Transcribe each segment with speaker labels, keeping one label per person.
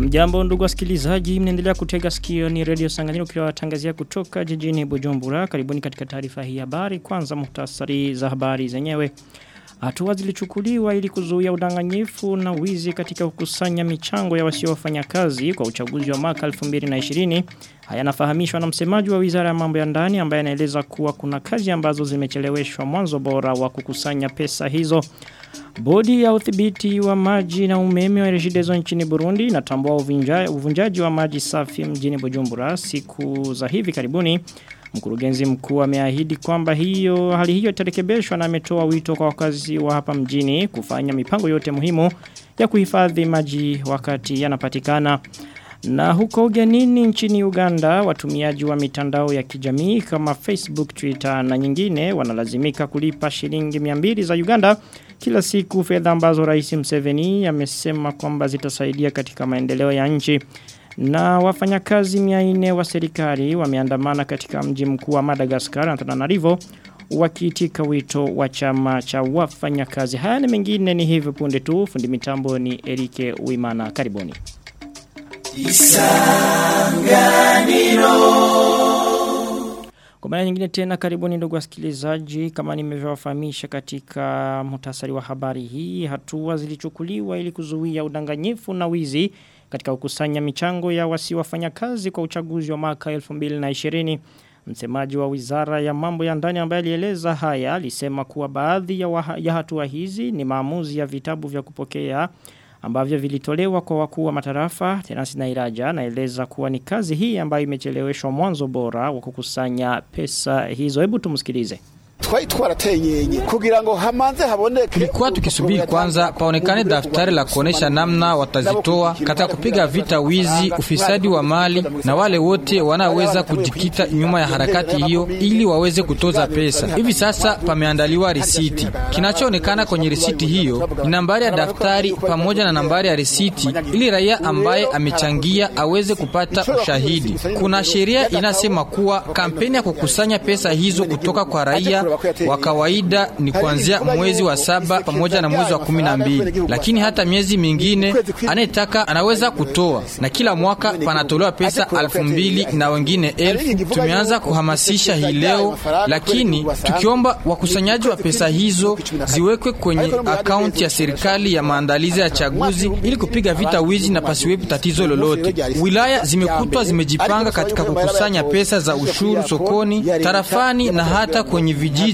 Speaker 1: Mjambo ndugu wasikilizaji, mnaendelea kutega sikio ni Radio Sanganyiro ukiwatangazia kutoka jijini Bujumbura. Karibuni katika taarifa hii habari. Kwanza muhtasari za habari zenyewe. Hatua zilichukuliwa ili kuzuia udanganyifu na wizi katika kukusanya michango ya wasiofanya kazi kwa uchaguzi wa mwaka 2020. Haya nafahamishwa na msemaji wa Wizara ya Mambo ya Ndani ambaye anaeleza kuwa kuna kazi ambazo zimecheleweshwa mwanzo bora wa kukusanya pesa hizo. Bodi ya udhibiti wa maji na umeme wa Regideso nchini Burundi inatambua uvunjaji wa maji safi mjini Bujumbura siku za hivi karibuni. Mkurugenzi mkuu ameahidi kwamba hiyo hali hiyo itarekebishwa na ametoa wito kwa wakazi wa hapa mjini kufanya mipango yote muhimu ya kuhifadhi maji wakati yanapatikana. Na huko ugenini nchini Uganda, watumiaji wa mitandao ya kijamii kama Facebook, Twitter na nyingine wanalazimika kulipa shilingi 200 za Uganda kila siku fedha ambazo Rais Mseveni amesema kwamba zitasaidia katika maendeleo ya nchi. Na wafanyakazi 400 wa serikali wameandamana katika mji mkuu wa Madagascar Antananarivo wakiitika wito wa chama cha wafanyakazi. Haya ni mengine ni hivyo punde tu fundi mitambo ni Erike wimana karibuni. Isanganiro Kwa mara nyingine tena karibuni ndugu wasikilizaji kama nimevyowafahamisha katika muhtasari wa habari hii hatua zilichukuliwa ili kuzuia udanganyifu na wizi katika kukusanya michango ya wasiwafanya kazi kwa uchaguzi wa mwaka 2020 Msemaji wa Wizara ya Mambo ya Ndani ambaye alieleza haya alisema kuwa baadhi ya, ya hatua hizi ni maamuzi ya vitabu vya kupokea ambavyo vilitolewa kwa wakuu wa matarafa Tenasi na Iraja naeleza kuwa ni kazi hii ambayo imecheleweshwa mwanzo bora wa kukusanya pesa hizo. Hebu tumsikilize
Speaker 2: twari twaratenyenye kugira ngo hamanze haboneke
Speaker 3: tulikuwa tukisubiri kwanza paonekane daftari la kuonesha namna watazitoa katika kupiga vita wizi ufisadi wa mali na wale wote wanaweza kujikita nyuma ya harakati hiyo ili waweze kutoza pesa. hivi sasa pameandaliwa risiti. kinachoonekana kwenye risiti hiyo ni nambari ya daftari pamoja na nambari ya risiti ili raia ambaye amechangia aweze kupata ushahidi. Kuna sheria inasema kuwa kampeni ya kukusanya pesa hizo kutoka kwa raia wa kawaida ni kuanzia mwezi wa saba pamoja na mwezi wa kumi na mbili. lakini hata miezi mingine anayetaka anaweza kutoa. Na kila mwaka panatolewa pesa alfu mbili na wengine elfu. tumeanza kuhamasisha hii leo lakini tukiomba wakusanyaji wa pesa hizo ziwekwe kwenye akaunti ya serikali ya maandalizi ya chaguzi ili kupiga vita wizi na pasiwepo tatizo lolote. Wilaya zimekutwa zimejipanga katika kukusanya pesa za ushuru sokoni tarafani na hata kwenye vijiji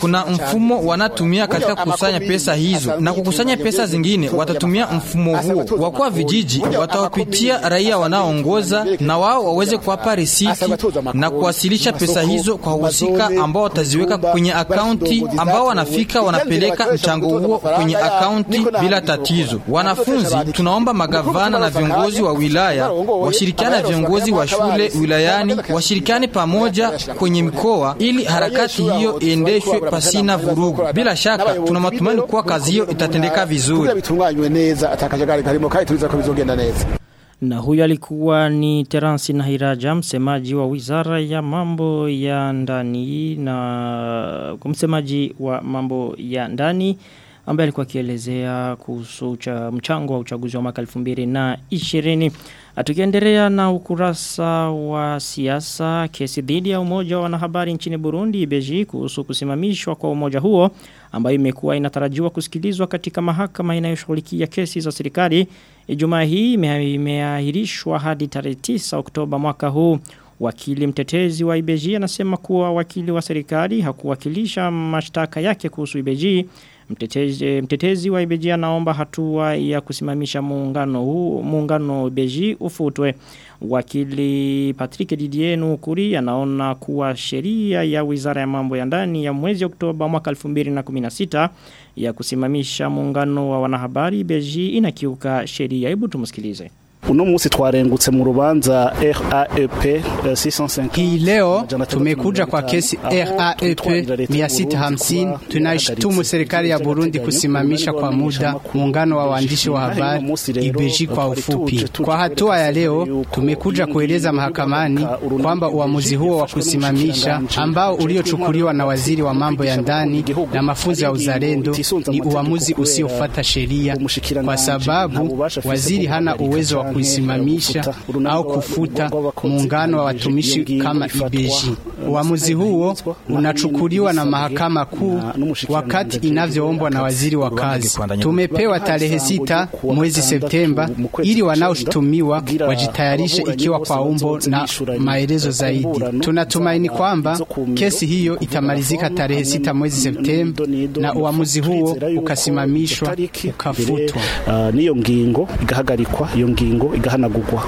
Speaker 3: kuna mfumo wanatumia katika kukusanya pesa hizo. Na kukusanya pesa zingine watatumia mfumo huo. Wakuwa vijiji watawapitia raia wanaoongoza na wao waweze kuwapa risiti na kuwasilisha pesa hizo kwa wahusika ambao wataziweka kwenye akaunti ambao wanafika wanapeleka mchango huo kwenye akaunti bila tatizo. Wanafunzi tunaomba magavana na viongozi wa wilaya washirikiane na viongozi wa shule wilayani washirikiane pamoja kwenye mikoa ili harakati hiyo iendeshwe pasina vurugu. Bila shaka tuna matumaini kuwa kazi hiyo itatendeka vizuri.
Speaker 1: Na huyo alikuwa ni Terence Nahiraja, msemaji wa wizara ya mambo ya ndani na msemaji wa mambo ya ndani ambaye alikuwa akielezea kuhusu mchango wa uchaguzi wa mwaka 2020. Tukiendelea na ukurasa wa siasa, kesi dhidi ya umoja wa wanahabari nchini Burundi Ibeji kuhusu kusimamishwa kwa umoja huo ambayo imekuwa inatarajiwa kusikilizwa katika mahakama inayoshughulikia kesi za serikali. Ijumaa hii imeahirishwa hadi tarehe 9 Oktoba mwaka huu. Wakili mtetezi wa Ibeji anasema kuwa wakili wa serikali hakuwakilisha mashtaka yake kuhusu IBG Mtetezi, mtetezi wa IBG anaomba hatua ya kusimamisha muungano huu muungano IBG ufutwe. Wakili Patrick Didier Nukuri anaona kuwa sheria ya Wizara ya Mambo ya Ndani ya mwezi Oktoba mwaka 2016 ya kusimamisha muungano wa wanahabari IBG inakiuka sheria. Hebu tumsikilize.
Speaker 4: Uno munsi twarengutse mu rubanza RAEP 650
Speaker 5: Hii leo tumekuja kwa kesi RAEP 650 tunaishtumu serikali ya Burundi kusimamisha kwa muda muungano wa waandishi wa habari IBEJI kwa ufupi. Kwa hatua ya leo tumekuja kueleza mahakamani kwamba uamuzi huo wa kusimamisha ambao uliochukuliwa na waziri wa mambo ya ndani na mafunzo ya uzalendo ni uamuzi usiofuata sheria. Kwa sababu waziri hana uwezo wa kuisimamisha au kufuta muungano wa watumishi kama IBG. Uamuzi huo unachukuliwa na mahakama kuu wakati inavyoombwa na waziri wa kazi. Tumepewa tarehe sita mwezi Septemba ili wanaoshutumiwa wajitayarishe ikiwa kwa umbo na maelezo zaidi. Tunatumaini kwamba kesi hiyo itamalizika tarehe sita mwezi Septemba na uamuzi huo ukasimamishwa ukafutwa.
Speaker 4: Uh, niyo ngingo igahagarikwa iyo ngingo igahanagurwa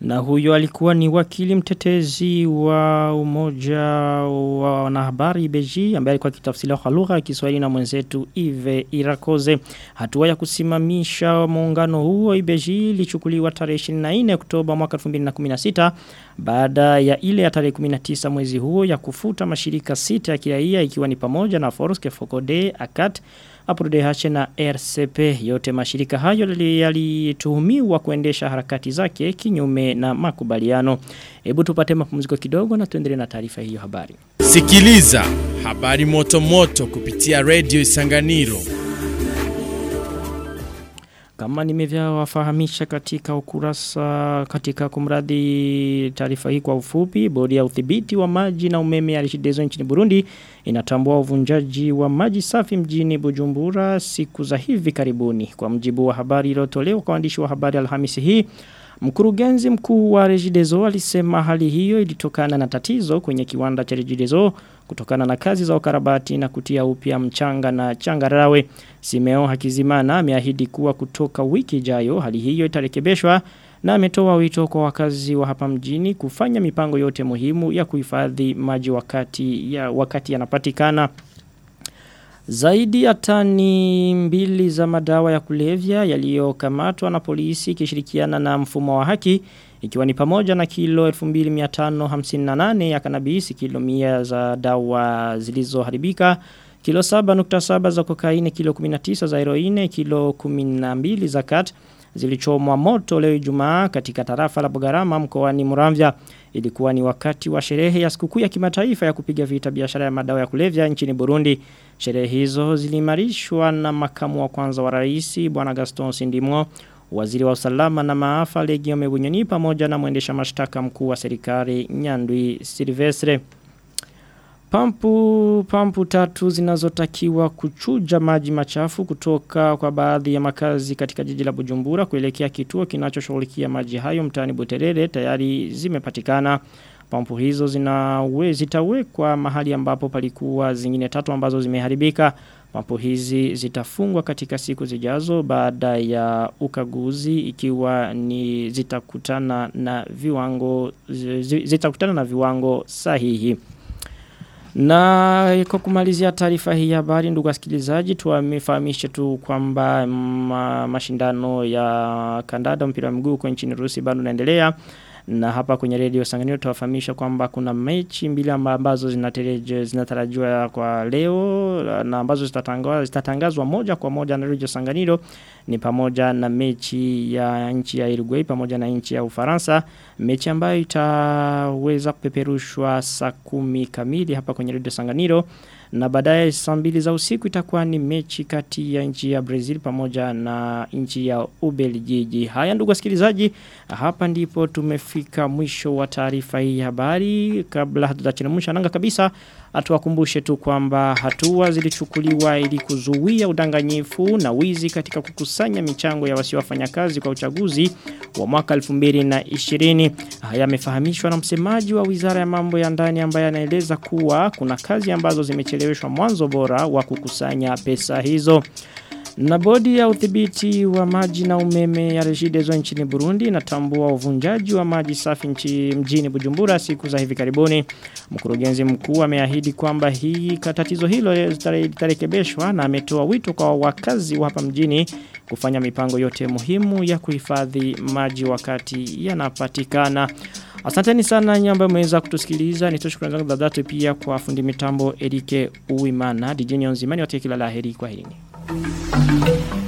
Speaker 1: na huyo alikuwa ni wakili mtetezi wa umoja wa wanahabari Beji ambaye alikuwa kitafsiriwa kwa lugha ya Kiswahili na mwenzetu Ive Irakoze. Hatua ya kusimamisha muungano huo Ibeji ilichukuliwa tarehe 24 Oktoba mwaka 2016 baada ya ile ya tarehe 19 mwezi huo ya kufuta mashirika sita ya kiraia ikiwa ni pamoja na Forske Fokode, Akat, APRODH na RCP yote mashirika hayo yalituhumiwa kuendesha harakati zake kinyume na makubaliano. Hebu tupate mapumziko kidogo na tuendelee na taarifa hiyo habari.
Speaker 6: Sikiliza habari moto moto kupitia Radio Isanganiro.
Speaker 1: Kama nimevyawafahamisha katika ukurasa katika kumradhi taarifa hii kwa ufupi, bodi ya udhibiti wa maji na umeme ya Rishidezo nchini Burundi inatambua uvunjaji wa maji safi mjini Bujumbura siku za hivi karibuni. Kwa mjibu wa habari iliyotolewa kwa waandishi wa habari Alhamisi hii, Mkurugenzi mkuu wa Rejidezo alisema hali hiyo ilitokana na tatizo kwenye kiwanda cha Rejidezo kutokana na kazi za ukarabati na kutia upya mchanga na changarawe. Simeo Hakizimana ameahidi kuwa kutoka wiki ijayo hali hiyo itarekebishwa na ametoa wito kwa wakazi wa hapa mjini kufanya mipango yote muhimu ya kuhifadhi maji wakati ya wakati yanapatikana. Zaidi ya tani mbili za madawa ya kulevya yaliyokamatwa na polisi ikishirikiana na mfumo wa haki ikiwa ni pamoja na kilo 2558 ya kanabisi kilo 100 za dawa zilizoharibika kilo 7.7 za kokaini kilo 19 za heroine kilo 12 za kat zilichomwa moto leo Ijumaa katika tarafa la Bogarama mkoani Muramvya. Ilikuwa ni wakati wa sherehe ya sikukuu ya kimataifa ya kupiga vita biashara ya madawa ya kulevya nchini Burundi. Sherehe hizo zilimarishwa na makamu wa kwanza wa rais bwana Gaston Sindimo waziri wa usalama na maafa Legio Mebunyoni pamoja na mwendesha mashtaka mkuu wa serikali Nyandwi Silvestre Pampu, pampu tatu zinazotakiwa kuchuja maji machafu kutoka kwa baadhi ya makazi katika jiji la Bujumbura kuelekea kituo kinachoshughulikia maji hayo mtaani Buterere tayari zimepatikana. Pampu hizo zinawe, zitawekwa mahali ambapo palikuwa zingine tatu ambazo zimeharibika. Pampu hizi zitafungwa katika siku zijazo baada ya ukaguzi ikiwa ni zitakutana na viwango zitakutana na viwango sahihi. Na kwa kumalizia taarifa hii habari ndugu wasikilizaji tuwamefahamishe tu kwamba ma, mashindano ya kandada mpira wa miguu huko nchini Rusi bado yanaendelea na hapa kwenye radio Sanganiro tuwafahamisha kwamba kuna mechi mbili ambazo zinatarajiwa kwa leo na ambazo zitatangazwa zitatangazwa moja kwa moja na radio Sanganiro ni pamoja na mechi ya nchi ya Uruguay pamoja na nchi ya Ufaransa. Mechi ambayo itaweza kupeperushwa saa kumi kamili hapa kwenye radio Sanganiro na baadaye saa mbili za usiku itakuwa ni mechi kati ya nchi ya Brazil pamoja na nchi ya Ubeljiji. Haya ndugu wasikilizaji, hapa ndipo tumefika mwisho wa taarifa hii habari. Kabla hatujachelemusha nanga kabisa, atuwakumbushe tu kwamba hatua zilichukuliwa ili kuzuia udanganyifu na wizi katika kukusanya michango ya wasiowafanya kazi kwa uchaguzi wa mwaka 2020. Haya yamefahamishwa na msemaji wa Wizara ya Mambo ya Ndani ambaye anaeleza kuwa kuna kazi ambazo zimecheleweshwa mwanzo bora wa kukusanya pesa hizo. Na bodi ya udhibiti wa maji na umeme ya Regideso nchini Burundi inatambua uvunjaji wa maji safi nchi mjini Bujumbura siku za hivi karibuni. Mkurugenzi mkuu ameahidi kwamba hii tatizo hilo litarekebishwa na ametoa wito kwa wakazi wa hapa mjini kufanya mipango yote muhimu ya kuhifadhi maji wakati yanapatikana. Asanteni sana nyamba mweza kutusikiliza. ni shukrani zangu za pia kwa fundi mitambo Erike Uwimana. DJ Nyonzimani kila la heri kwa hili. Thank you.